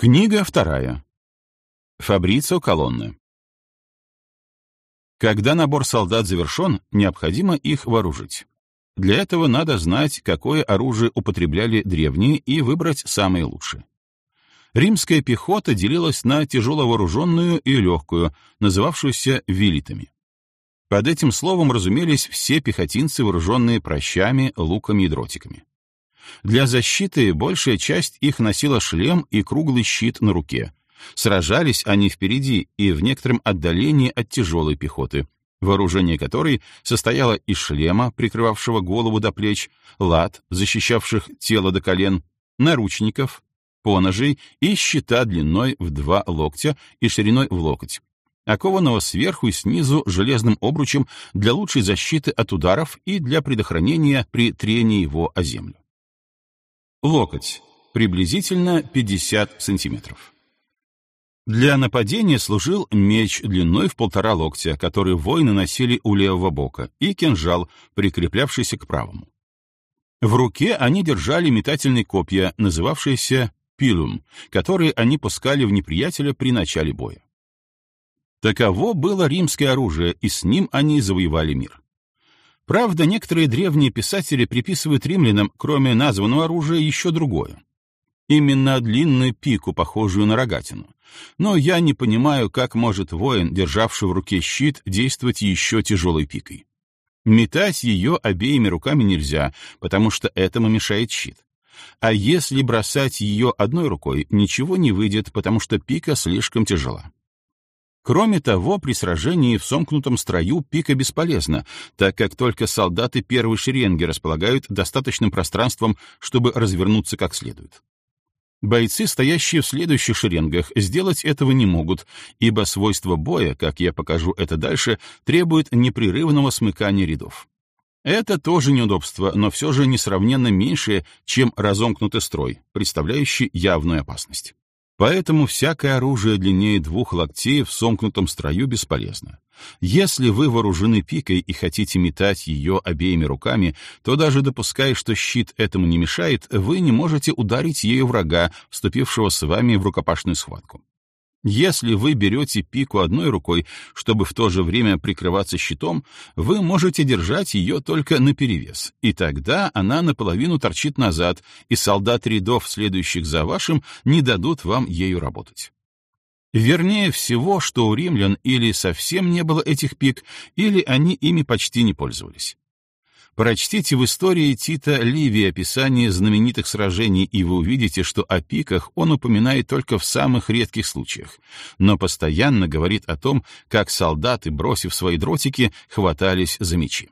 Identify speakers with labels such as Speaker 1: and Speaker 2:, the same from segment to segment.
Speaker 1: Книга вторая. Фабрицио Колонны. Когда набор солдат завершен, необходимо их вооружить. Для этого надо знать, какое оружие употребляли древние, и выбрать самые лучшие. Римская пехота делилась на тяжеловооруженную и легкую, называвшуюся вилитами. Под этим словом разумелись все пехотинцы, вооруженные прощами, луками и дротиками. Для защиты большая часть их носила шлем и круглый щит на руке. Сражались они впереди и в некотором отдалении от тяжелой пехоты, вооружение которой состояло из шлема, прикрывавшего голову до плеч, лад, защищавших тело до колен, наручников, поножей и щита длиной в два локтя и шириной в локоть, окованного сверху и снизу железным обручем для лучшей защиты от ударов и для предохранения при трении его о землю. Локоть. Приблизительно 50 сантиметров. Для нападения служил меч длиной в полтора локтя, который воины носили у левого бока, и кинжал, прикреплявшийся к правому. В руке они держали метательные копья, называвшиеся пилум, которые они пускали в неприятеля при начале боя. Таково было римское оружие, и с ним они завоевали мир. Правда, некоторые древние писатели приписывают римлянам, кроме названного оружия, еще другое. Именно длинную пику, похожую на рогатину. Но я не понимаю, как может воин, державший в руке щит, действовать еще тяжелой пикой. Метать ее обеими руками нельзя, потому что этому мешает щит. А если бросать ее одной рукой, ничего не выйдет, потому что пика слишком тяжела. Кроме того, при сражении в сомкнутом строю пика бесполезна, так как только солдаты первой шеренги располагают достаточным пространством, чтобы развернуться как следует. Бойцы, стоящие в следующих шеренгах, сделать этого не могут, ибо свойство боя, как я покажу это дальше, требует непрерывного смыкания рядов. Это тоже неудобство, но все же несравненно меньшее, чем разомкнутый строй, представляющий явную опасность. Поэтому всякое оружие длиннее двух локтей в сомкнутом строю бесполезно. Если вы вооружены пикой и хотите метать ее обеими руками, то даже допуская, что щит этому не мешает, вы не можете ударить ею врага, вступившего с вами в рукопашную схватку. Если вы берете пику одной рукой, чтобы в то же время прикрываться щитом, вы можете держать ее только наперевес, и тогда она наполовину торчит назад, и солдат рядов, следующих за вашим, не дадут вам ею работать. Вернее всего, что у римлян или совсем не было этих пик, или они ими почти не пользовались. Прочтите в истории Тита Ливии описание знаменитых сражений, и вы увидите, что о пиках он упоминает только в самых редких случаях, но постоянно говорит о том, как солдаты, бросив свои дротики, хватались за мечи.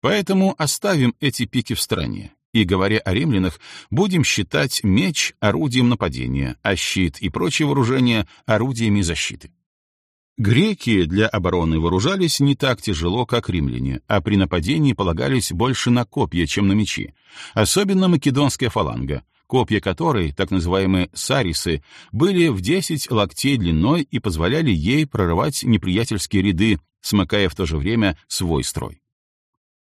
Speaker 1: Поэтому оставим эти пики в стороне, и, говоря о римлянах, будем считать меч орудием нападения, а щит и прочее вооружение орудиями защиты. Греки для обороны вооружались не так тяжело, как римляне, а при нападении полагались больше на копья, чем на мечи, особенно македонская фаланга, копья которой, так называемые сарисы, были в 10 локтей длиной и позволяли ей прорывать неприятельские ряды, смыкая в то же время свой строй.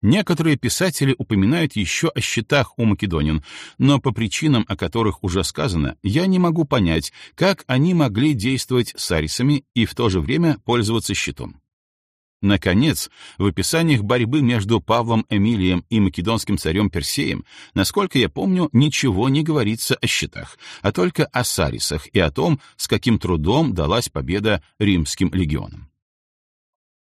Speaker 1: Некоторые писатели упоминают еще о щитах у македонин, но по причинам, о которых уже сказано, я не могу понять, как они могли действовать с арисами и в то же время пользоваться щитом. Наконец, в описаниях борьбы между Павлом Эмилием и македонским царем Персеем, насколько я помню, ничего не говорится о щитах, а только о сарисах и о том, с каким трудом далась победа римским легионам.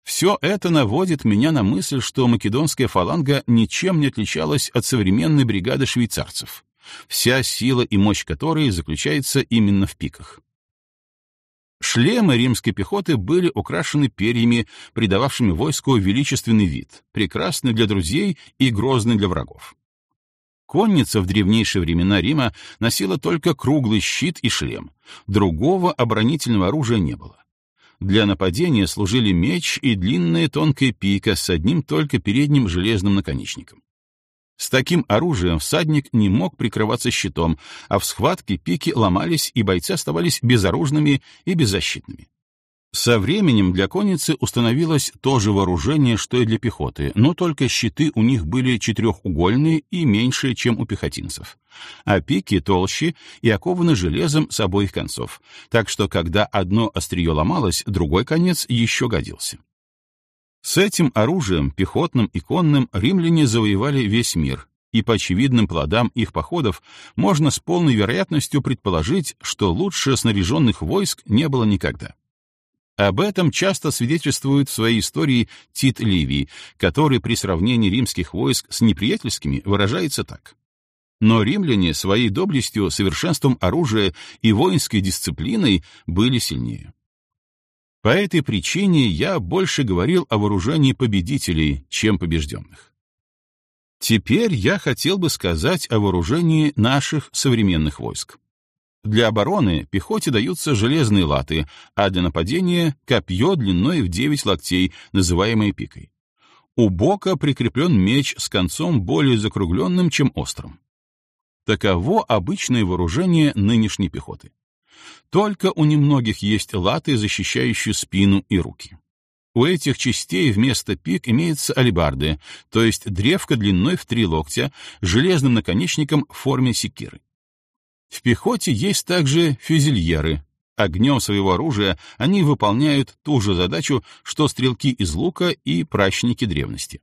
Speaker 1: Все это наводит меня на мысль, что македонская фаланга ничем не отличалась от современной бригады швейцарцев, вся сила и мощь которой заключается именно в пиках. Шлемы римской пехоты были украшены перьями, придававшими войску величественный вид, прекрасный для друзей и грозный для врагов. Конница в древнейшие времена Рима носила только круглый щит и шлем, другого оборонительного оружия не было. Для нападения служили меч и длинная тонкая пика с одним только передним железным наконечником. С таким оружием всадник не мог прикрываться щитом, а в схватке пики ломались, и бойцы оставались безоружными и беззащитными. Со временем для конницы установилось то же вооружение, что и для пехоты, но только щиты у них были четырехугольные и меньше, чем у пехотинцев. А пики толще и окованы железом с обоих концов, так что когда одно острие ломалось, другой конец еще годился. С этим оружием, пехотным и конным, римляне завоевали весь мир, и по очевидным плодам их походов можно с полной вероятностью предположить, что лучше снаряженных войск не было никогда. Об этом часто свидетельствует в своей истории Тит Ливий, который при сравнении римских войск с неприятельскими выражается так. Но римляне своей доблестью, совершенством оружия и воинской дисциплиной были сильнее. По этой причине я больше говорил о вооружении победителей, чем побежденных. Теперь я хотел бы сказать о вооружении наших современных войск. Для обороны пехоте даются железные латы, а для нападения — копье длиной в 9 локтей, называемое пикой. У бока прикреплен меч с концом более закругленным, чем острым. Таково обычное вооружение нынешней пехоты. Только у немногих есть латы, защищающие спину и руки. У этих частей вместо пик имеются алебарды, то есть древко длиной в три локтя, железным наконечником в форме секиры. В пехоте есть также фюзельеры. Огнем своего оружия они выполняют ту же задачу, что стрелки из лука и пращники древности.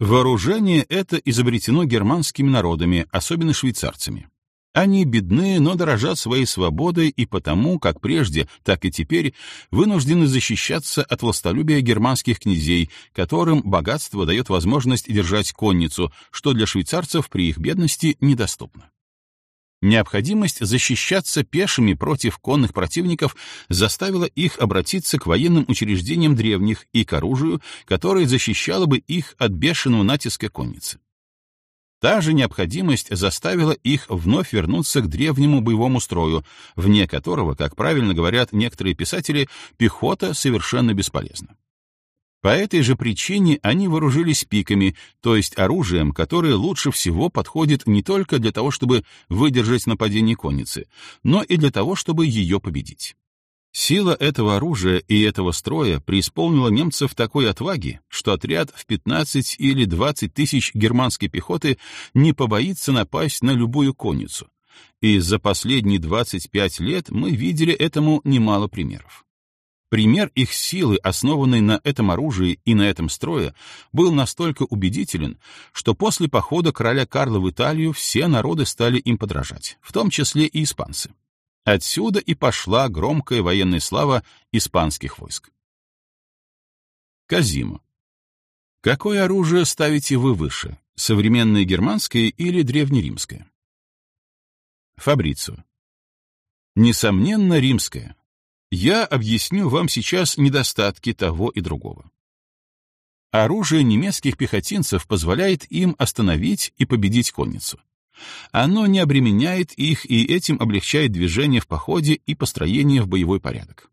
Speaker 1: Вооружение это изобретено германскими народами, особенно швейцарцами. Они бедны, но дорожат своей свободой и потому, как прежде, так и теперь, вынуждены защищаться от властолюбия германских князей, которым богатство дает возможность держать конницу, что для швейцарцев при их бедности недоступно. Необходимость защищаться пешими против конных противников заставила их обратиться к военным учреждениям древних и к оружию, которое защищало бы их от бешеного натиска конницы. Та же необходимость заставила их вновь вернуться к древнему боевому строю, вне которого, как правильно говорят некоторые писатели, пехота совершенно бесполезна. По этой же причине они вооружились пиками, то есть оружием, которое лучше всего подходит не только для того, чтобы выдержать нападение конницы, но и для того, чтобы ее победить. Сила этого оружия и этого строя преисполнила немцев такой отваги, что отряд в 15 или 20 тысяч германской пехоты не побоится напасть на любую конницу. И за последние 25 лет мы видели этому немало примеров. Пример их силы, основанной на этом оружии и на этом строе, был настолько убедителен, что после похода короля Карла в Италию все народы стали им подражать, в том числе и испанцы. Отсюда и пошла громкая военная слава испанских войск. Казимо. Какое оружие ставите вы выше, современное германское или древнеримское? Фабрицио. Несомненно, римское, я объясню вам сейчас недостатки того и другого. Оружие немецких пехотинцев позволяет им остановить и победить конницу. Оно не обременяет их и этим облегчает движение в походе и построение в боевой порядок.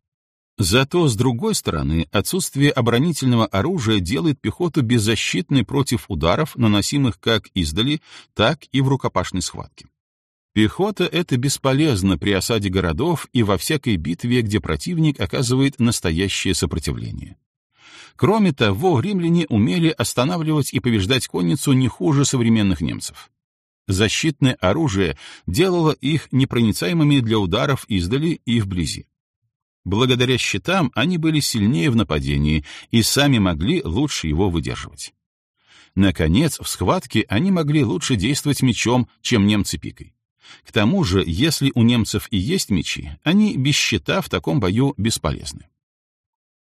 Speaker 1: Зато, с другой стороны, отсутствие оборонительного оружия делает пехоту беззащитной против ударов, наносимых как издали, так и в рукопашной схватке. Пехота — это бесполезно при осаде городов и во всякой битве, где противник оказывает настоящее сопротивление. Кроме того, римляне умели останавливать и побеждать конницу не хуже современных немцев. Защитное оружие делало их непроницаемыми для ударов издали и вблизи. Благодаря щитам они были сильнее в нападении и сами могли лучше его выдерживать. Наконец, в схватке они могли лучше действовать мечом, чем немцы пикой. К тому же, если у немцев и есть мечи, они без щита в таком бою бесполезны.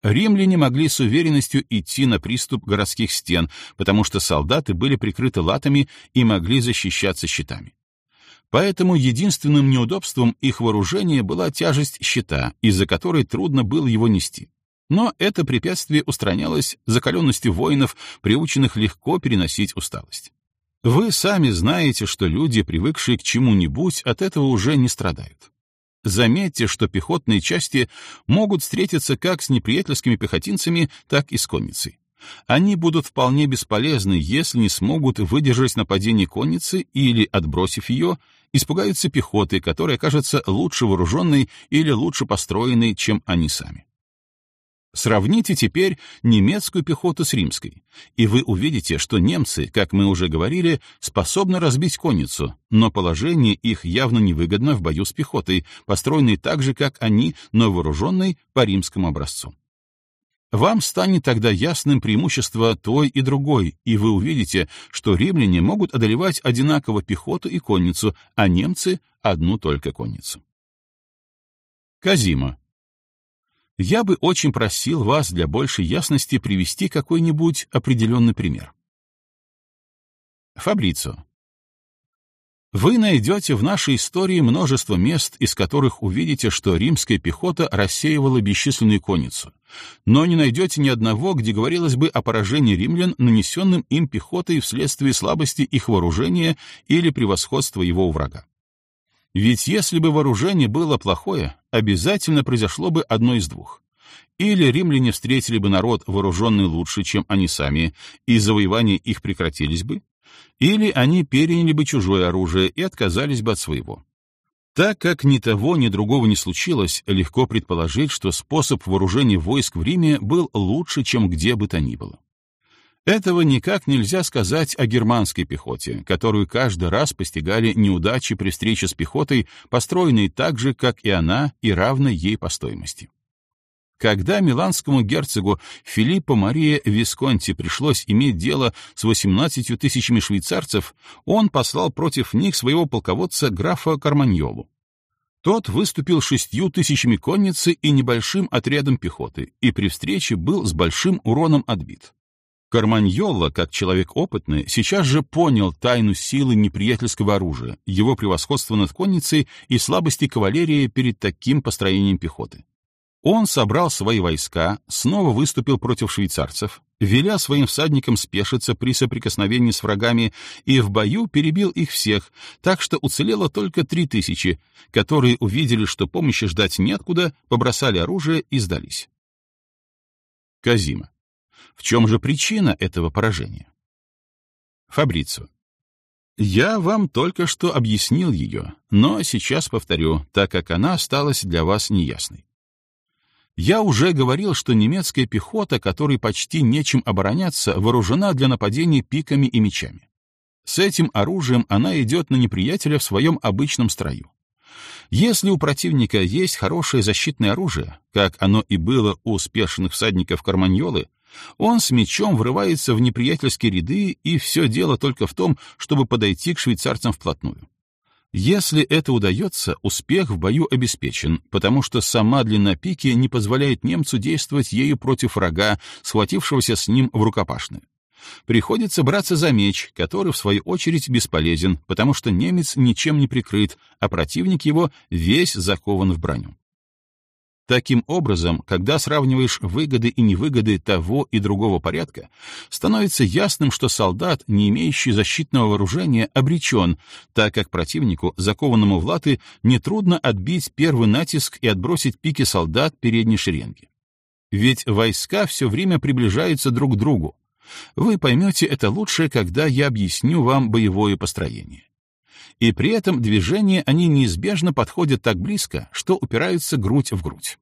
Speaker 1: Римляне могли с уверенностью идти на приступ городских стен, потому что солдаты были прикрыты латами и могли защищаться щитами. Поэтому единственным неудобством их вооружения была тяжесть щита, из-за которой трудно было его нести. Но это препятствие устранялось закаленностью воинов, приученных легко переносить усталость. Вы сами знаете, что люди, привыкшие к чему-нибудь, от этого уже не страдают. Заметьте, что пехотные части могут встретиться как с неприятельскими пехотинцами, так и с конницей. Они будут вполне бесполезны, если не смогут выдержать нападение конницы или, отбросив ее, испугаются пехоты, которая окажется лучше вооруженной или лучше построенной, чем они сами. Сравните теперь немецкую пехоту с римской, и вы увидите, что немцы, как мы уже говорили, способны разбить конницу, но положение их явно невыгодно в бою с пехотой, построенной так же, как они, но вооруженной по римскому образцу. Вам станет тогда ясным преимущество той и другой, и вы увидите, что римляне могут одолевать одинаково пехоту и конницу, а немцы — одну только конницу. Казима. Я бы очень просил вас для большей ясности привести какой-нибудь определенный пример. Фабрицо. Вы найдете в нашей истории множество мест, из которых увидите, что римская пехота рассеивала бесчисленную конницу, но не найдете ни одного, где говорилось бы о поражении римлян, нанесенным им пехотой вследствие слабости их вооружения или превосходства его у врага. Ведь если бы вооружение было плохое, обязательно произошло бы одно из двух. Или римляне встретили бы народ, вооруженный лучше, чем они сами, и завоевания их прекратились бы, или они переняли бы чужое оружие и отказались бы от своего. Так как ни того, ни другого не случилось, легко предположить, что способ вооружения войск в Риме был лучше, чем где бы то ни было. Этого никак нельзя сказать о германской пехоте, которую каждый раз постигали неудачи при встрече с пехотой, построенной так же, как и она, и равной ей по стоимости. Когда миланскому герцогу Филиппо Мария Висконти пришлось иметь дело с 18 тысячами швейцарцев, он послал против них своего полководца графа Карманьолу. Тот выступил шестью тысячами конницы и небольшим отрядом пехоты, и при встрече был с большим уроном отбит. Карманьолло, как человек опытный, сейчас же понял тайну силы неприятельского оружия, его превосходство над конницей и слабости кавалерии перед таким построением пехоты. Он собрал свои войска, снова выступил против швейцарцев, веля своим всадникам спешиться при соприкосновении с врагами и в бою перебил их всех, так что уцелело только три тысячи, которые увидели, что помощи ждать неоткуда, побросали оружие и сдались. Казима. В чем же причина этого поражения? Фабрицо. Я вам только что объяснил ее, но сейчас повторю, так как она осталась для вас неясной. Я уже говорил, что немецкая пехота, которой почти нечем обороняться, вооружена для нападений пиками и мечами. С этим оружием она идет на неприятеля в своем обычном строю. Если у противника есть хорошее защитное оружие, как оно и было у успешных всадников Карманьолы, он с мечом врывается в неприятельские ряды, и все дело только в том, чтобы подойти к швейцарцам вплотную. Если это удается, успех в бою обеспечен, потому что сама длина пики не позволяет немцу действовать ею против врага, схватившегося с ним в рукопашную. Приходится браться за меч, который, в свою очередь, бесполезен, потому что немец ничем не прикрыт, а противник его весь закован в броню. Таким образом, когда сравниваешь выгоды и невыгоды того и другого порядка, становится ясным, что солдат, не имеющий защитного вооружения, обречен, так как противнику, закованному в латы, нетрудно отбить первый натиск и отбросить пики солдат передней шеренги. Ведь войска все время приближаются друг к другу. Вы поймете это лучше, когда я объясню вам боевое построение и при этом движения они неизбежно подходят так близко, что упираются грудь в грудь.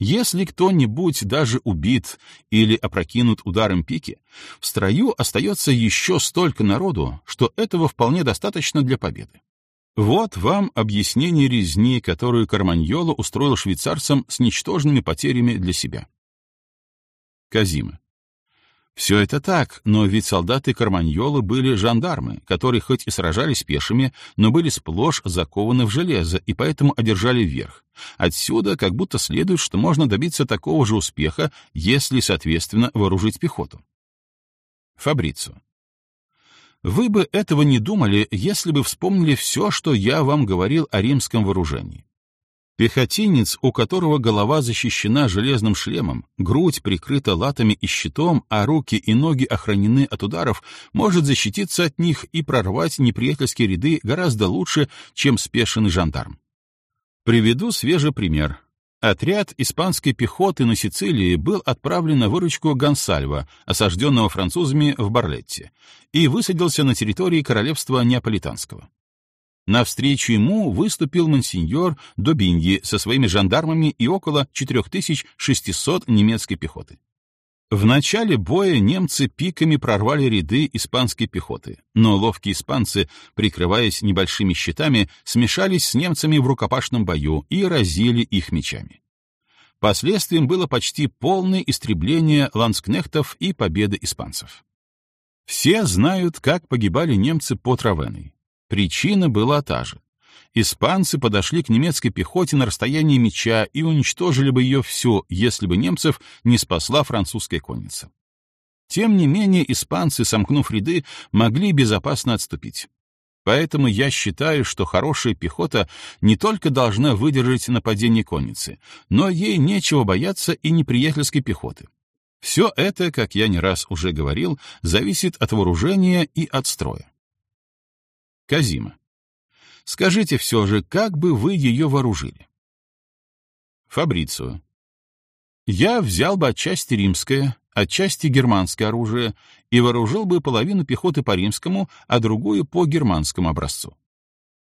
Speaker 1: Если кто-нибудь даже убит или опрокинут ударом пики, в строю остается еще столько народу, что этого вполне достаточно для победы. Вот вам объяснение резни, которую Карманьоло устроил швейцарцам с ничтожными потерями для себя. Казима. Все это так, но ведь солдаты Карманьолы были жандармы, которые хоть и сражались пешими, но были сплошь закованы в железо и поэтому одержали верх. Отсюда как будто следует, что можно добиться такого же успеха, если, соответственно, вооружить пехоту. Фабрицу. Вы бы этого не думали, если бы вспомнили все, что я вам говорил о римском вооружении. Пехотинец, у которого голова защищена железным шлемом, грудь прикрыта латами и щитом, а руки и ноги охранены от ударов, может защититься от них и прорвать неприятельские ряды гораздо лучше, чем спешенный жандарм. Приведу свежий пример. Отряд испанской пехоты на Сицилии был отправлен на выручку Гонсальва, осажденного французами в Барлетте, и высадился на территории королевства Неаполитанского. Навстречу ему выступил монсеньор Добиньи со своими жандармами и около 4600 немецкой пехоты. В начале боя немцы пиками прорвали ряды испанской пехоты, но ловкие испанцы, прикрываясь небольшими щитами, смешались с немцами в рукопашном бою и разили их мечами. Последствием было почти полное истребление ланскнехтов и победа испанцев. Все знают, как погибали немцы под Равеной. Причина была та же испанцы подошли к немецкой пехоте на расстоянии меча и уничтожили бы ее всю, если бы немцев не спасла французская конница. Тем не менее, испанцы, сомкнув ряды, могли безопасно отступить. Поэтому я считаю, что хорошая пехота не только должна выдержать нападение конницы, но ей нечего бояться и неприятельской пехоты. Все это, как я не раз уже говорил, зависит от вооружения и от строя. Казима. Скажите все же, как бы вы ее вооружили? Фабрицио. Я взял бы отчасти римское, отчасти германское оружие и вооружил бы половину пехоты по римскому, а другую по германскому образцу.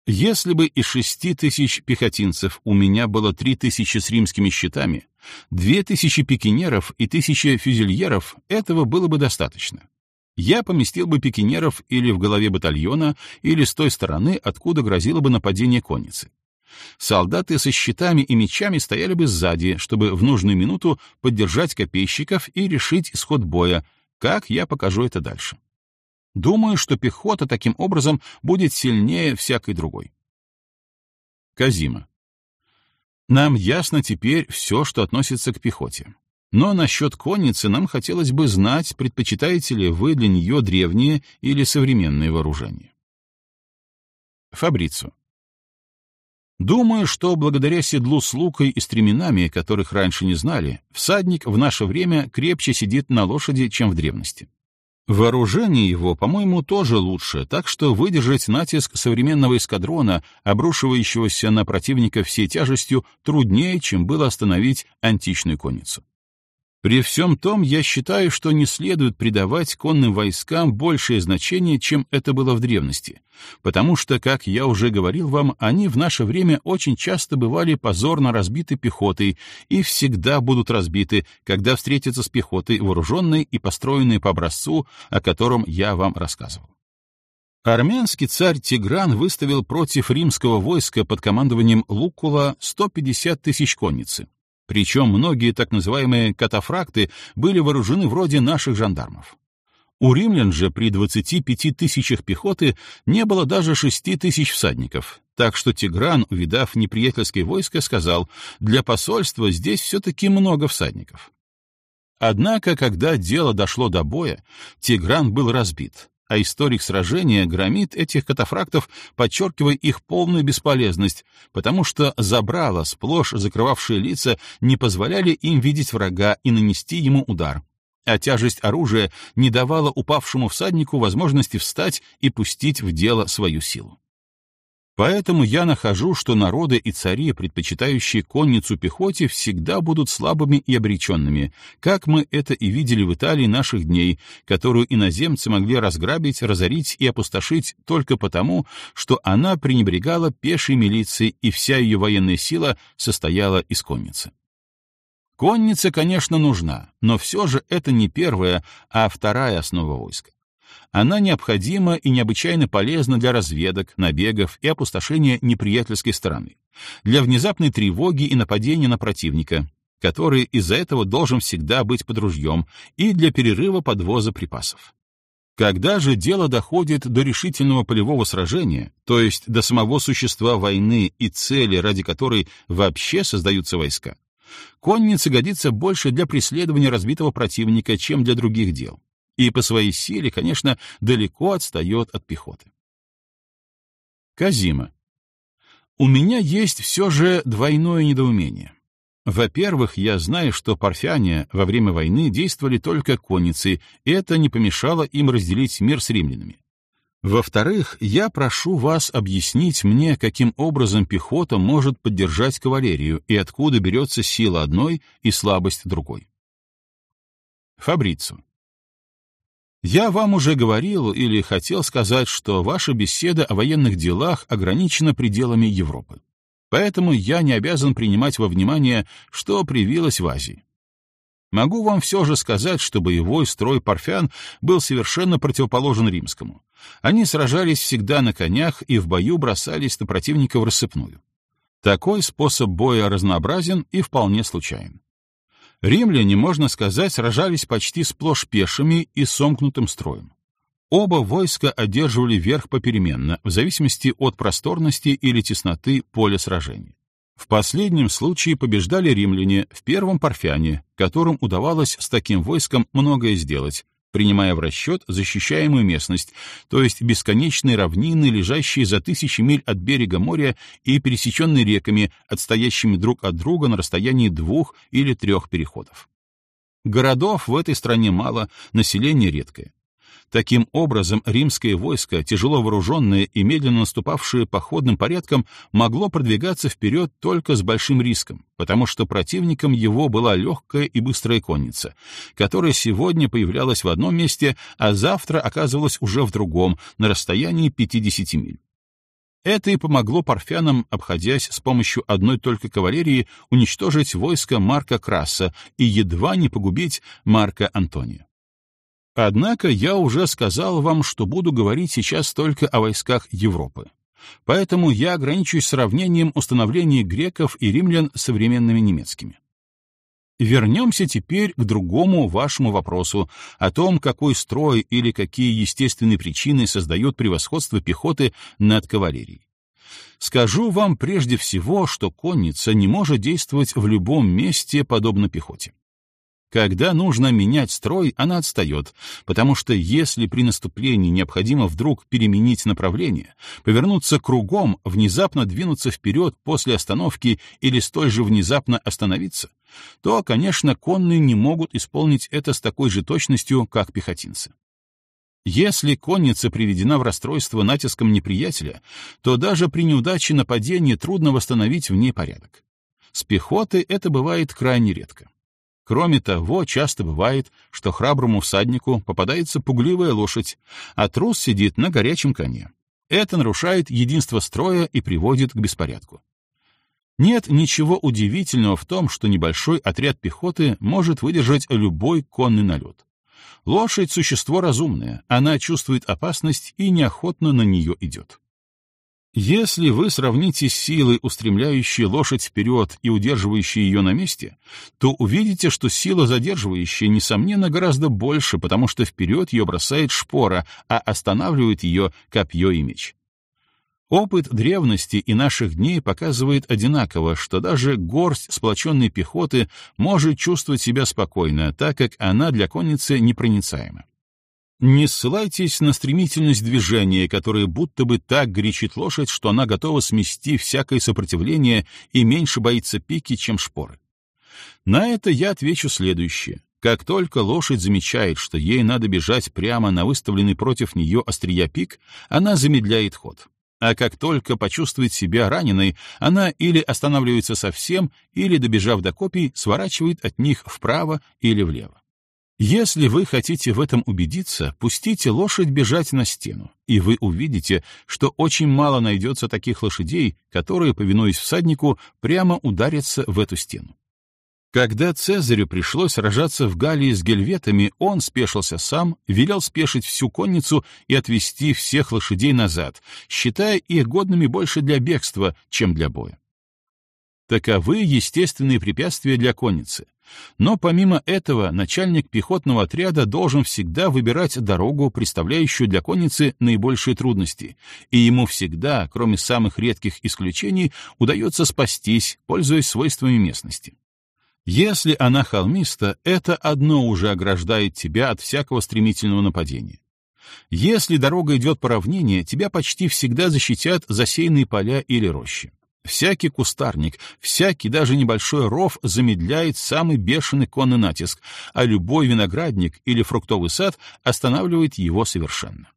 Speaker 1: Если бы из шести тысяч пехотинцев у меня было три тысячи с римскими щитами, две тысячи пикинеров и тысяча фюзельеров, этого было бы достаточно я поместил бы пикинеров или в голове батальона, или с той стороны, откуда грозило бы нападение конницы. Солдаты со щитами и мечами стояли бы сзади, чтобы в нужную минуту поддержать копейщиков и решить исход боя, как я покажу это дальше. Думаю, что пехота таким образом будет сильнее всякой другой. Казима. Нам ясно теперь все, что относится к пехоте. Но насчет конницы нам хотелось бы знать, предпочитаете ли вы для нее древние или современные вооружения. Фабрицу. Думаю, что благодаря седлу с лукой и стременами, которых раньше не знали, всадник в наше время крепче сидит на лошади, чем в древности. Вооружение его, по-моему, тоже лучше, так что выдержать натиск современного эскадрона, обрушивающегося на противника всей тяжестью, труднее, чем было остановить античную конницу. При всем том, я считаю, что не следует придавать конным войскам большее значение, чем это было в древности, потому что, как я уже говорил вам, они в наше время очень часто бывали позорно разбиты пехотой и всегда будут разбиты, когда встретятся с пехотой вооруженной и построенной по образцу, о котором я вам рассказывал. Армянский царь Тигран выставил против римского войска под командованием Лукула 150 тысяч конницы, причем многие так называемые катафракты были вооружены вроде наших жандармов. У римлян же при 25 тысячах пехоты не было даже 6 тысяч всадников, так что Тигран, увидав неприятельское войско, сказал, для посольства здесь все-таки много всадников. Однако, когда дело дошло до боя, Тигран был разбит, а историк сражения громит этих катафрактов, подчеркивая их полную бесполезность, потому что забрала, сплошь закрывавшие лица, не позволяли им видеть врага и нанести ему удар, а тяжесть оружия не давала упавшему всаднику возможности встать и пустить в дело свою силу. Поэтому я нахожу, что народы и цари, предпочитающие конницу пехоте, всегда будут слабыми и обреченными, как мы это и видели в Италии наших дней, которую иноземцы могли разграбить, разорить и опустошить только потому, что она пренебрегала пешей милицией и вся ее военная сила состояла из конницы. Конница, конечно, нужна, но все же это не первая, а вторая основа войска. Она необходима и необычайно полезна для разведок, набегов и опустошения неприятельской стороны, для внезапной тревоги и нападения на противника, который из-за этого должен всегда быть под ружьем, и для перерыва подвоза припасов. Когда же дело доходит до решительного полевого сражения, то есть до самого существа войны и цели, ради которой вообще создаются войска, конница годится больше для преследования разбитого противника, чем для других дел и по своей силе, конечно, далеко отстает от пехоты. Казима. У меня есть все же двойное недоумение. Во-первых, я знаю, что парфяне во время войны действовали только конницей, и это не помешало им разделить мир с римлянами. Во-вторых, я прошу вас объяснить мне, каким образом пехота может поддержать кавалерию и откуда берется сила одной и слабость другой. Фабрицу. Я вам уже говорил или хотел сказать, что ваша беседа о военных делах ограничена пределами Европы. Поэтому я не обязан принимать во внимание, что привилось в Азии. Могу вам все же сказать, что боевой строй парфян был совершенно противоположен римскому. Они сражались всегда на конях и в бою бросались на противника в рассыпную. Такой способ боя разнообразен и вполне случайен. Римляне, можно сказать, сражались почти сплошь пешими и сомкнутым строем. Оба войска одерживали верх попеременно, в зависимости от просторности или тесноты поля сражения. В последнем случае побеждали римляне, в первом — парфяне, которым удавалось с таким войском многое сделать, принимая в расчет защищаемую местность, то есть бесконечные равнины, лежащие за тысячи миль от берега моря и пересеченные реками, отстоящими друг от друга на расстоянии двух или трех переходов. Городов в этой стране мало, население редкое. Таким образом, римское войско, тяжело вооруженное и медленно наступавшее походным порядком, могло продвигаться вперед только с большим риском, потому что противником его была легкая и быстрая конница, которая сегодня появлялась в одном месте, а завтра оказывалась уже в другом, на расстоянии 50 миль. Это и помогло парфянам, обходясь с помощью одной только кавалерии, уничтожить войско Марка Краса и едва не погубить Марка Антония. Однако я уже сказал вам, что буду говорить сейчас только о войсках Европы. Поэтому я ограничусь сравнением установления греков и римлян с современными немецкими. Вернемся теперь к другому вашему вопросу о том, какой строй или какие естественные причины создают превосходство пехоты над кавалерией. Скажу вам прежде всего, что конница не может действовать в любом месте подобно пехоте. Когда нужно менять строй, она отстает, потому что если при наступлении необходимо вдруг переменить направление, повернуться кругом, внезапно двинуться вперед после остановки или столь же внезапно остановиться, то, конечно, конные не могут исполнить это с такой же точностью, как пехотинцы. Если конница приведена в расстройство натиском неприятеля, то даже при неудаче нападения трудно восстановить в ней порядок. С пехоты это бывает крайне редко. Кроме того, часто бывает, что храброму всаднику попадается пугливая лошадь, а трус сидит на горячем коне. Это нарушает единство строя и приводит к беспорядку. Нет ничего удивительного в том, что небольшой отряд пехоты может выдержать любой конный налет. Лошадь — существо разумное, она чувствует опасность и неохотно на нее идет. Если вы сравните силы, устремляющие лошадь вперед и удерживающие ее на месте, то увидите, что сила задерживающая, несомненно, гораздо больше, потому что вперед ее бросает шпора, а останавливает ее копье и меч. Опыт древности и наших дней показывает одинаково, что даже горсть сплоченной пехоты может чувствовать себя спокойно, так как она для конницы непроницаема. Не ссылайтесь на стремительность движения, которая будто бы так горячит лошадь, что она готова смести всякое сопротивление и меньше боится пики, чем шпоры. На это я отвечу следующее. Как только лошадь замечает, что ей надо бежать прямо на выставленный против нее острия пик, она замедляет ход. А как только почувствует себя раненой, она или останавливается совсем, или, добежав до копий, сворачивает от них вправо или влево. Если вы хотите в этом убедиться, пустите лошадь бежать на стену, и вы увидите, что очень мало найдется таких лошадей, которые, повинуясь всаднику, прямо ударятся в эту стену. Когда Цезарю пришлось сражаться в Галлии с гельветами, он спешился сам, велел спешить всю конницу и отвести всех лошадей назад, считая их годными больше для бегства, чем для боя. Таковы естественные препятствия для конницы, но помимо этого начальник пехотного отряда должен всегда выбирать дорогу, представляющую для конницы наибольшие трудности, и ему всегда, кроме самых редких исключений, удается спастись, пользуясь свойствами местности. Если она холмиста, это одно уже ограждает тебя от всякого стремительного нападения. Если дорога идет по равнине, тебя почти всегда защитят засеянные поля или рощи. Всякий кустарник, всякий даже небольшой ров замедляет самый бешеный конный натиск, а любой виноградник или фруктовый сад останавливает его совершенно.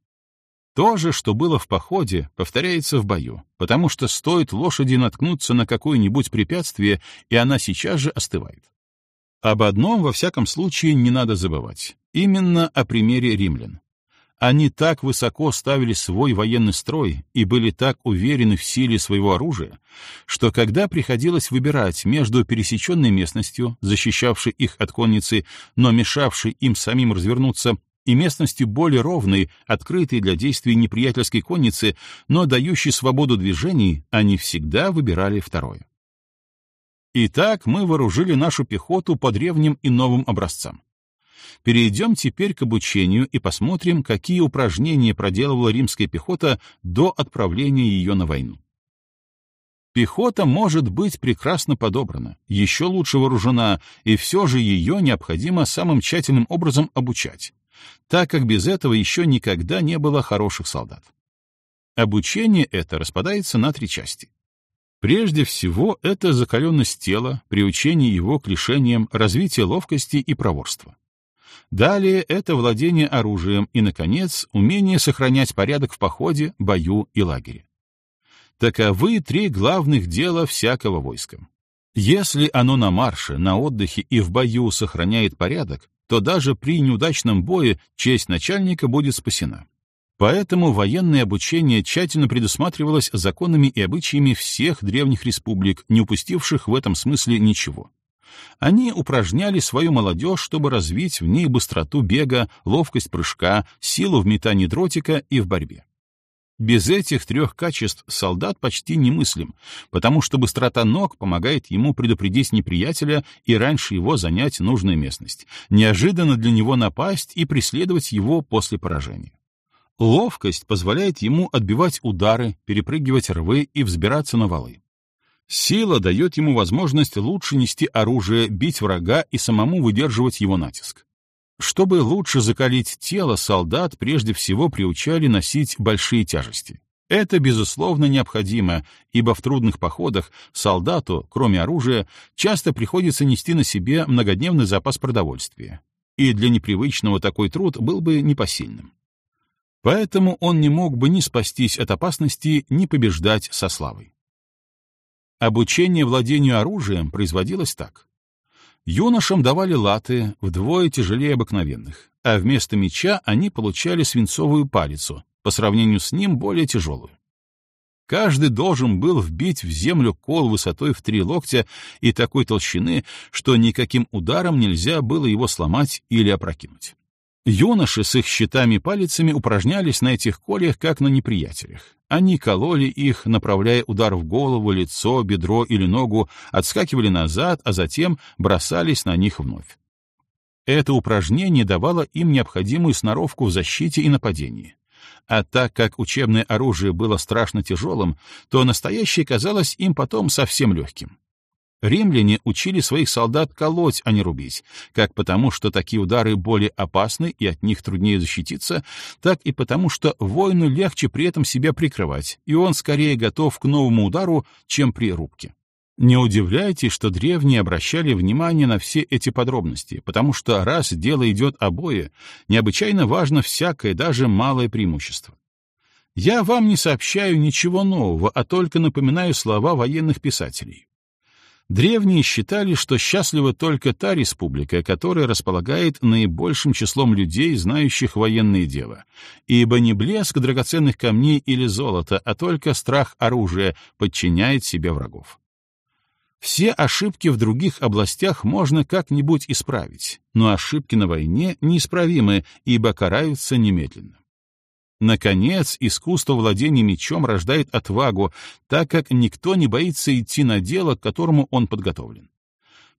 Speaker 1: То же, что было в походе, повторяется в бою, потому что стоит лошади наткнуться на какое-нибудь препятствие, и она сейчас же остывает. Об одном, во всяком случае, не надо забывать. Именно о примере римлян. Они так высоко ставили свой военный строй и были так уверены в силе своего оружия, что когда приходилось выбирать между пересеченной местностью, защищавшей их от конницы, но мешавшей им самим развернуться, и местностью более ровной, открытой для действий неприятельской конницы, но дающей свободу движений, они всегда выбирали второе. Итак, мы вооружили нашу пехоту по древним и новым образцам. Перейдем теперь к обучению и посмотрим, какие упражнения проделывала римская пехота до отправления ее на войну. Пехота может быть прекрасно подобрана, еще лучше вооружена, и все же ее необходимо самым тщательным образом обучать, так как без этого еще никогда не было хороших солдат. Обучение это распадается на три части. Прежде всего, это закаленность тела, приучение его к лишениям, развитие ловкости и проворства. Далее это владение оружием и, наконец, умение сохранять порядок в походе, бою и лагере. Таковы три главных дела всякого войска. Если оно на марше, на отдыхе и в бою сохраняет порядок, то даже при неудачном бое честь начальника будет спасена. Поэтому военное обучение тщательно предусматривалось законами и обычаями всех древних республик, не упустивших в этом смысле ничего. Они упражняли свою молодежь, чтобы развить в ней быстроту бега, ловкость прыжка, силу в метании дротика и в борьбе. Без этих трех качеств солдат почти немыслим, потому что быстрота ног помогает ему предупредить неприятеля и раньше его занять нужную местность, неожиданно для него напасть и преследовать его после поражения. Ловкость позволяет ему отбивать удары, перепрыгивать рвы и взбираться на валы. Сила дает ему возможность лучше нести оружие, бить врага и самому выдерживать его натиск. Чтобы лучше закалить тело, солдат прежде всего приучали носить большие тяжести. Это, безусловно, необходимо, ибо в трудных походах солдату, кроме оружия, часто приходится нести на себе многодневный запас продовольствия. И для непривычного такой труд был бы непосильным. Поэтому он не мог бы ни спастись от опасности, ни побеждать со славой. Обучение владению оружием производилось так. Юношам давали латы вдвое тяжелее обыкновенных, а вместо меча они получали свинцовую палицу, по сравнению с ним более тяжелую. Каждый должен был вбить в землю кол высотой в три локтя и такой толщины, что никаким ударом нельзя было его сломать или опрокинуть. Юноши с их щитами-палицами упражнялись на этих кольях, как на неприятелях. Они кололи их, направляя удар в голову, лицо, бедро или ногу, отскакивали назад, а затем бросались на них вновь. Это упражнение давало им необходимую сноровку в защите и нападении. А так как учебное оружие было страшно тяжелым, то настоящее казалось им потом совсем легким. Римляне учили своих солдат колоть, а не рубить, как потому, что такие удары более опасны и от них труднее защититься, так и потому, что воину легче при этом себя прикрывать, и он скорее готов к новому удару, чем при рубке. Не удивляйтесь, что древние обращали внимание на все эти подробности, потому что раз дело идет о бое, необычайно важно всякое, даже малое преимущество. Я вам не сообщаю ничего нового, а только напоминаю слова военных писателей. Древние считали, что счастлива только та республика, которая располагает наибольшим числом людей, знающих военные дела, ибо не блеск драгоценных камней или золота, а только страх оружия подчиняет себе врагов. Все ошибки в других областях можно как-нибудь исправить, но ошибки на войне неисправимы, ибо караются немедленно. Наконец, искусство владения мечом рождает отвагу, так как никто не боится идти на дело, к которому он подготовлен.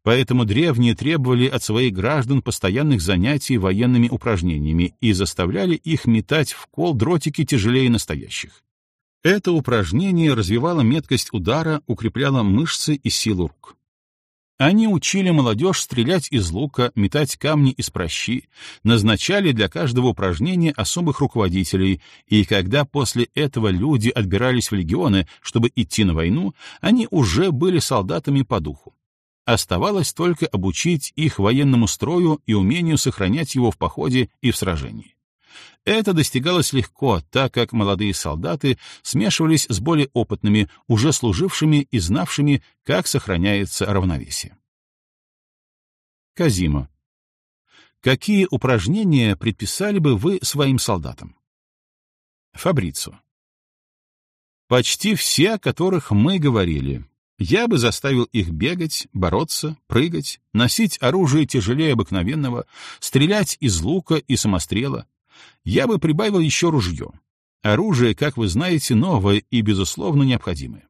Speaker 1: Поэтому древние требовали от своих граждан постоянных занятий военными упражнениями и заставляли их метать в кол дротики тяжелее настоящих. Это упражнение развивало меткость удара, укрепляло мышцы и силу рук. Они учили молодежь стрелять из лука, метать камни из прощи, назначали для каждого упражнения особых руководителей, и когда после этого люди отбирались в легионы, чтобы идти на войну, они уже были солдатами по духу. Оставалось только обучить их военному строю и умению сохранять его в походе и в сражении. Это достигалось легко, так как молодые солдаты смешивались с более опытными, уже служившими и знавшими, как сохраняется равновесие. Казима. Какие упражнения предписали бы вы своим солдатам? Фабрицу. Почти все, о которых мы говорили. Я бы заставил их бегать, бороться, прыгать, носить оружие тяжелее обыкновенного, стрелять из лука и самострела. Я бы прибавил еще ружье. Оружие, как вы знаете, новое и, безусловно, необходимое.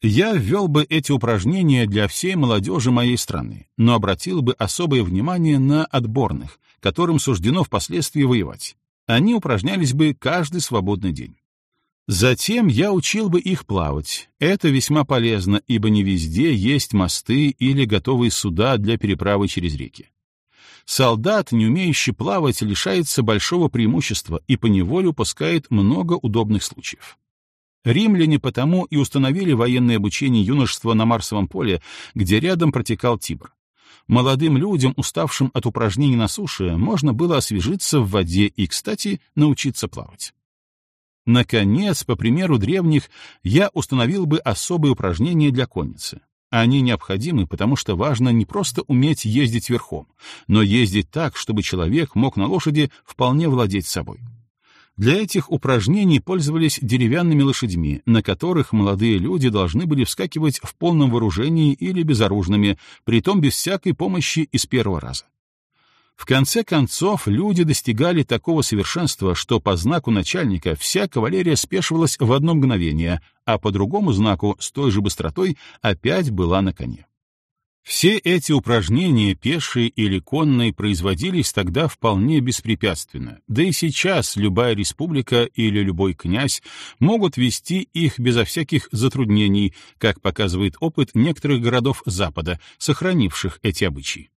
Speaker 1: Я ввел бы эти упражнения для всей молодежи моей страны, но обратил бы особое внимание на отборных, которым суждено впоследствии воевать. Они упражнялись бы каждый свободный день. Затем я учил бы их плавать. Это весьма полезно, ибо не везде есть мосты или готовые суда для переправы через реки. Солдат, не умеющий плавать, лишается большого преимущества и поневоле упускает много удобных случаев. Римляне потому и установили военное обучение юношества на Марсовом поле, где рядом протекал Тибр. Молодым людям, уставшим от упражнений на суше, можно было освежиться в воде и, кстати, научиться плавать. Наконец, по примеру древних, я установил бы особые упражнения для конницы. Они необходимы, потому что важно не просто уметь ездить верхом, но ездить так, чтобы человек мог на лошади вполне владеть собой. Для этих упражнений пользовались деревянными лошадьми, на которых молодые люди должны были вскакивать в полном вооружении или безоружными, притом без всякой помощи из первого раза. В конце концов, люди достигали такого совершенства, что по знаку начальника вся кавалерия спешивалась в одно мгновение, а по другому знаку с той же быстротой опять была на коне. Все эти упражнения, пешие или конные, производились тогда вполне беспрепятственно, да и сейчас любая республика или любой князь могут вести их безо всяких затруднений, как показывает опыт некоторых городов Запада, сохранивших эти обычаи.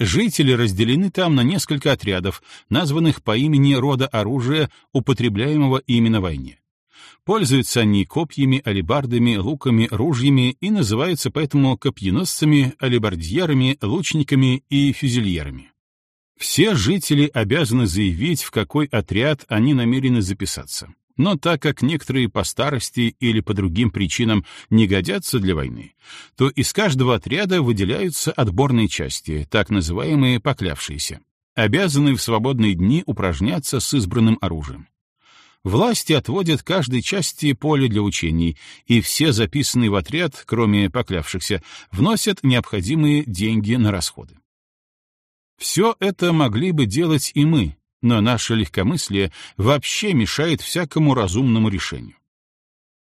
Speaker 1: Жители разделены там на несколько отрядов, названных по имени рода оружия, употребляемого ими на войне. Пользуются они копьями, алебардами, луками, ружьями и называются поэтому копьеносцами, алебардьерами, лучниками и фюзельерами. Все жители обязаны заявить, в какой отряд они намерены записаться. Но так как некоторые по старости или по другим причинам не годятся для войны, то из каждого отряда выделяются отборные части, так называемые поклявшиеся, обязанные в свободные дни упражняться с избранным оружием. Власти отводят каждой части поле для учений, и все записанные в отряд, кроме поклявшихся, вносят необходимые деньги на расходы. Все это могли бы делать и мы, но наше легкомыслие вообще мешает всякому разумному решению.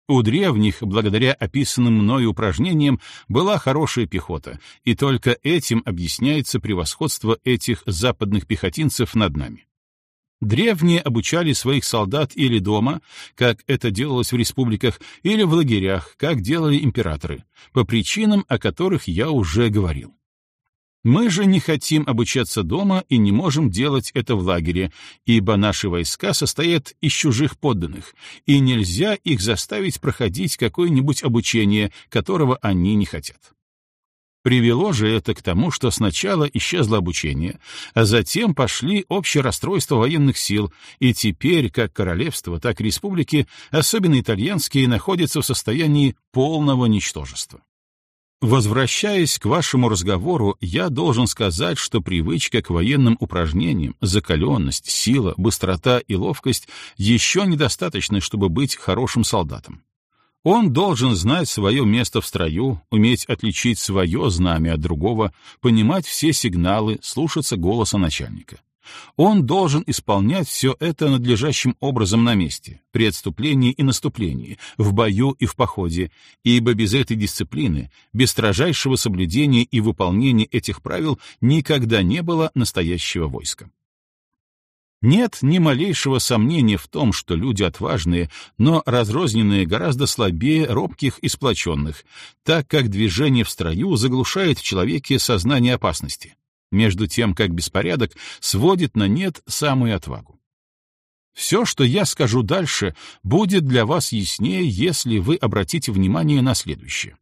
Speaker 1: У древних, благодаря описанным мною упражнениям, была хорошая пехота, и только этим объясняется превосходство этих западных пехотинцев над нами. Древние обучали своих солдат или дома, как это делалось в республиках, или в лагерях, как делали императоры, по причинам, о которых я уже говорил. Мы же не хотим обучаться дома и не можем делать это в лагере, ибо наши войска состоят из чужих подданных, и нельзя их заставить проходить какое-нибудь обучение, которого они не хотят. Привело же это к тому, что сначала исчезло обучение, а затем пошли общее расстройство военных сил, и теперь как королевство, так и республики, особенно итальянские, находятся в состоянии полного ничтожества. Возвращаясь к вашему разговору, я должен сказать, что привычка к военным упражнениям, закаленность, сила, быстрота и ловкость еще недостаточны, чтобы быть хорошим солдатом. Он должен знать свое место в строю, уметь отличить свое знамя от другого, понимать все сигналы, слушаться голоса начальника. Он должен исполнять все это надлежащим образом на месте, при отступлении и наступлении, в бою и в походе, ибо без этой дисциплины, без строжайшего соблюдения и выполнения этих правил никогда не было настоящего войска. Нет ни малейшего сомнения в том, что люди отважные, но разрозненные гораздо слабее робких и сплоченных, так как движение в строю заглушает в человеке сознание опасности, между тем как беспорядок сводит на нет самую отвагу. Все, что я скажу дальше, будет для вас яснее, если вы обратите внимание на следующее.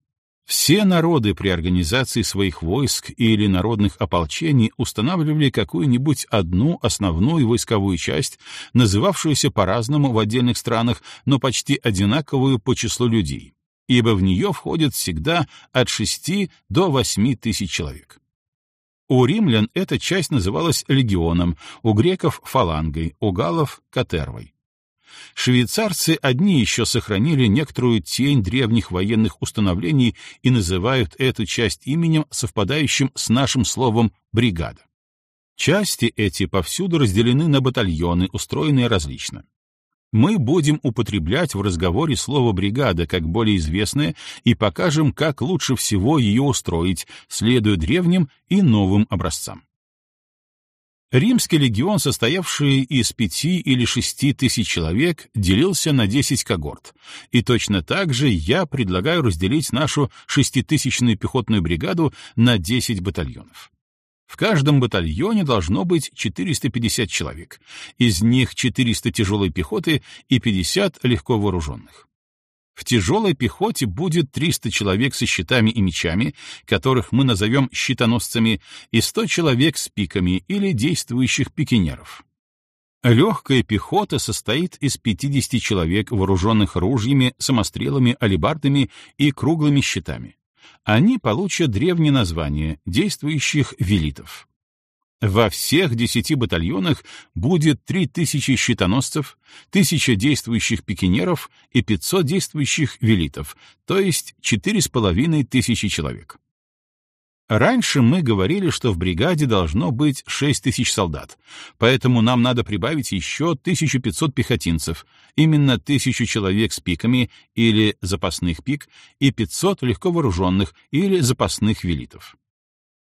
Speaker 1: Все народы при организации своих войск или народных ополчений устанавливали какую-нибудь одну основную войсковую часть, называвшуюся по-разному в отдельных странах, но почти одинаковую по числу людей, ибо в нее входит всегда от 6 до 8 тысяч человек. У римлян эта часть называлась легионом, у греков — фалангой, у галлов — катервой. Швейцарцы одни еще сохранили некоторую тень древних военных установлений и называют эту часть именем, совпадающим с нашим словом «бригада». Части эти повсюду разделены на батальоны, устроенные различно. Мы будем употреблять в разговоре слово «бригада» как более известное и покажем, как лучше всего ее устроить, следуя древним и новым образцам. Римский легион, состоявший из пяти или шести тысяч человек, делился на десять когорт, и точно так же я предлагаю разделить нашу шеститысячную пехотную бригаду на десять батальонов. В каждом батальоне должно быть 450 человек, из них 400 тяжелой пехоты и 50 легко вооруженных. В тяжелой пехоте будет 300 человек со щитами и мечами, которых мы назовем щитоносцами, и 100 человек с пиками или действующих пикинеров. Легкая пехота состоит из 50 человек, вооруженных ружьями, самострелами, алебардами и круглыми щитами они получат древнее название действующих велитов. Во всех десяти батальонах будет три тысячи щитоносцев, тысяча действующих пикинеров и 500 действующих велитов, то есть четыре с половиной тысячи человек. Раньше мы говорили, что в бригаде должно быть 6 тысяч солдат, поэтому нам надо прибавить еще 1500 пехотинцев, именно 1000 человек с пиками или запасных пик и 500 легко вооруженных или запасных велитов.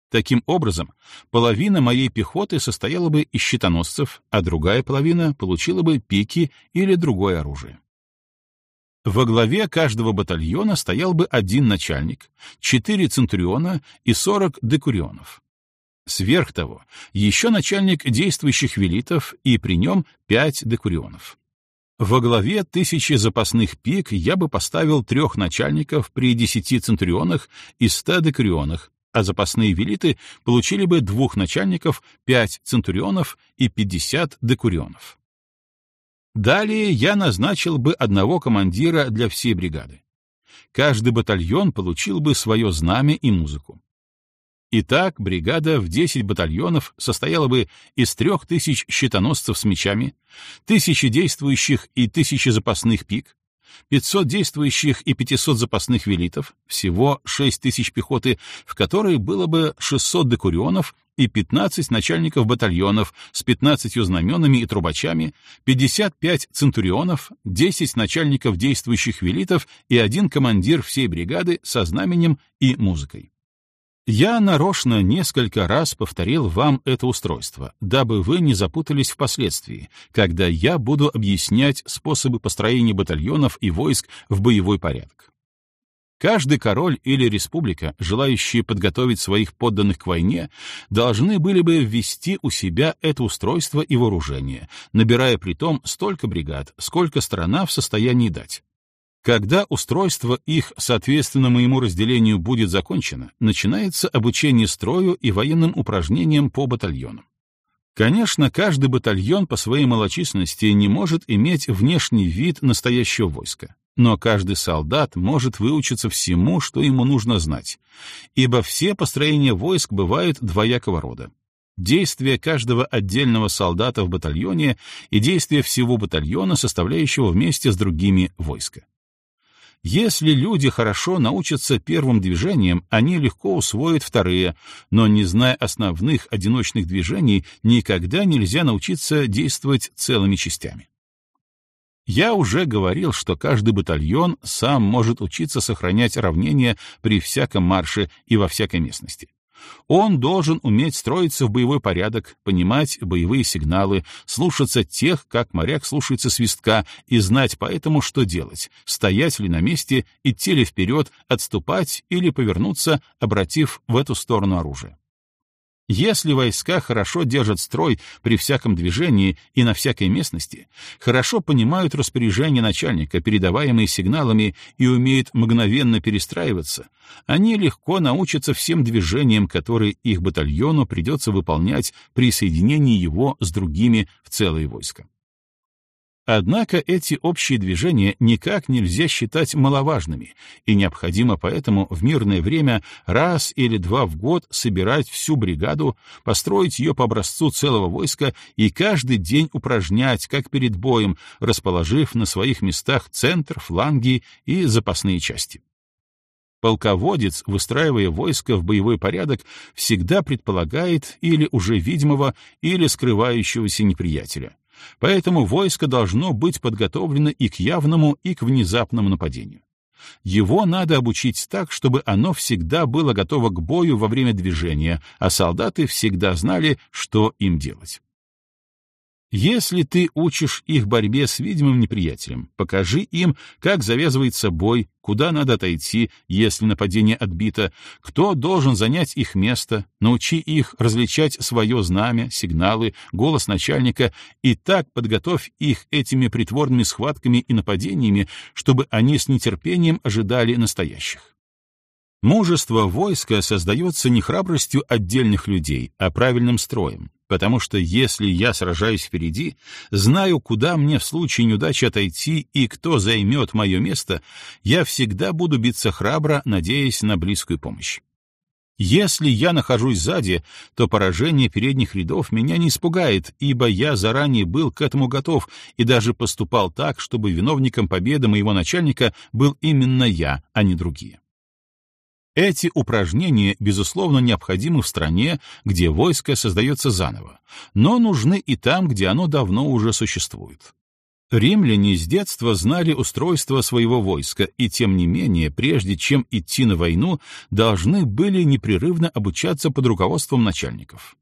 Speaker 1: Таким образом, половина моей пехоты состояла бы из щитоносцев, а другая половина получила бы пики или другое оружие. Во главе каждого батальона стоял бы один начальник, четыре центуриона и сорок декурионов. Сверх того, еще начальник действующих велитов и при нем пять декурионов. Во главе тысячи запасных пик я бы поставил трех начальников при десяти центурионах и ста декурионах, а запасные велиты получили бы двух начальников, пять центурионов и пятьдесят декурионов. Далее я назначил бы одного командира для всей бригады. Каждый батальон получил бы свое знамя и музыку. Итак, бригада в 10 батальонов состояла бы из трех тысяч щитоносцев с мечами, тысячи действующих и тысячи запасных пик, 500 действующих и 500 запасных велитов, всего 6 тысяч пехоты, в которой было бы 600 декурионов и 15 начальников батальонов с 15 знаменами и трубачами, 55 центурионов, 10 начальников действующих велитов и один командир всей бригады со знаменем и музыкой. Я нарочно несколько раз повторил вам это устройство, дабы вы не запутались впоследствии, когда я буду объяснять способы построения батальонов и войск в боевой порядок. Каждый король или республика, желающие подготовить своих подданных к войне, должны были бы ввести у себя это устройство и вооружение, набирая при том столько бригад, сколько страна в состоянии дать. Когда устройство их, соответственно моему разделению, будет закончено, начинается обучение строю и военным упражнениям по батальонам. Конечно, каждый батальон по своей малочисленности не может иметь внешний вид настоящего войска, но каждый солдат может выучиться всему, что ему нужно знать, ибо все построения войск бывают двоякого рода. Действия каждого отдельного солдата в батальоне и действия всего батальона, составляющего вместе с другими войска. Если люди хорошо научатся первым движениям, они легко усвоят вторые, но не зная основных одиночных движений, никогда нельзя научиться действовать целыми частями. Я уже говорил, что каждый батальон сам может учиться сохранять равнение при всяком марше и во всякой местности. Он должен уметь строиться в боевой порядок, понимать боевые сигналы, слушаться тех, как моряк слушается свистка, и знать поэтому, что делать, стоять ли на месте, идти ли вперед, отступать или повернуться, обратив в эту сторону оружие. Если войска хорошо держат строй при всяком движении и на всякой местности, хорошо понимают распоряжения начальника, передаваемые сигналами, и умеют мгновенно перестраиваться, они легко научатся всем движениям, которые их батальону придется выполнять при соединении его с другими в целое войско. Однако эти общие движения никак нельзя считать маловажными, и необходимо поэтому в мирное время раз или два в год собирать всю бригаду, построить ее по образцу целого войска и каждый день упражнять, как перед боем, расположив на своих местах центр, фланги и запасные части. Полководец, выстраивая войско в боевой порядок, всегда предполагает или уже видимого, или скрывающегося неприятеля Поэтому войско должно быть подготовлено и к явному, и к внезапному нападению. Его надо обучить так, чтобы оно всегда было готово к бою во время движения, а солдаты всегда знали, что им делать. Если ты учишь их борьбе с видимым неприятелем, покажи им, как завязывается бой, куда надо отойти, если нападение отбито, кто должен занять их место, научи их различать свое знамя, сигналы, голос начальника, и так подготовь их этими притворными схватками и нападениями, чтобы они с нетерпением ожидали настоящих. Мужество войска создается не храбростью отдельных людей, а правильным строем, потому что если я сражаюсь впереди, знаю, куда мне в случае неудачи отойти и кто займет мое место, я всегда буду биться храбро, надеясь на близкую помощь. Если я нахожусь сзади, то поражение передних рядов меня не испугает, ибо я заранее был к этому готов и даже поступал так, чтобы виновником победы моего начальника был именно я, а не другие. Эти упражнения, безусловно, необходимы в стране, где войско создается заново, но нужны и там, где оно давно уже существует. Римляне с детства знали устройство своего войска, и тем не менее, прежде чем идти на войну, должны были непрерывно обучаться под руководством начальников.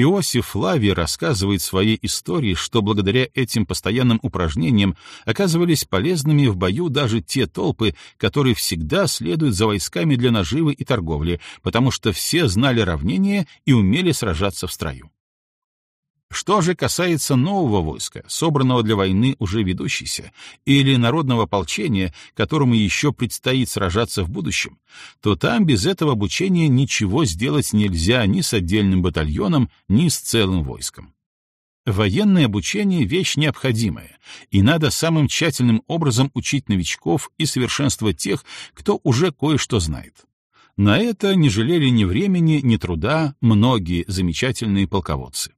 Speaker 1: Иосиф Флавий рассказывает в своей истории, что благодаря этим постоянным упражнениям оказывались полезными в бою даже те толпы, которые всегда следуют за войсками для наживы и торговли, потому что все знали равнение и умели сражаться в строю. Что же касается нового войска, собранного для войны уже ведущейся, или народного ополчения, которому еще предстоит сражаться в будущем, то там без этого обучения ничего сделать нельзя ни с отдельным батальоном, ни с целым войском. Военное обучение — вещь необходимая, и надо самым тщательным образом учить новичков и совершенствовать тех, кто уже кое-что знает. На это не жалели ни времени, ни труда многие замечательные полководцы.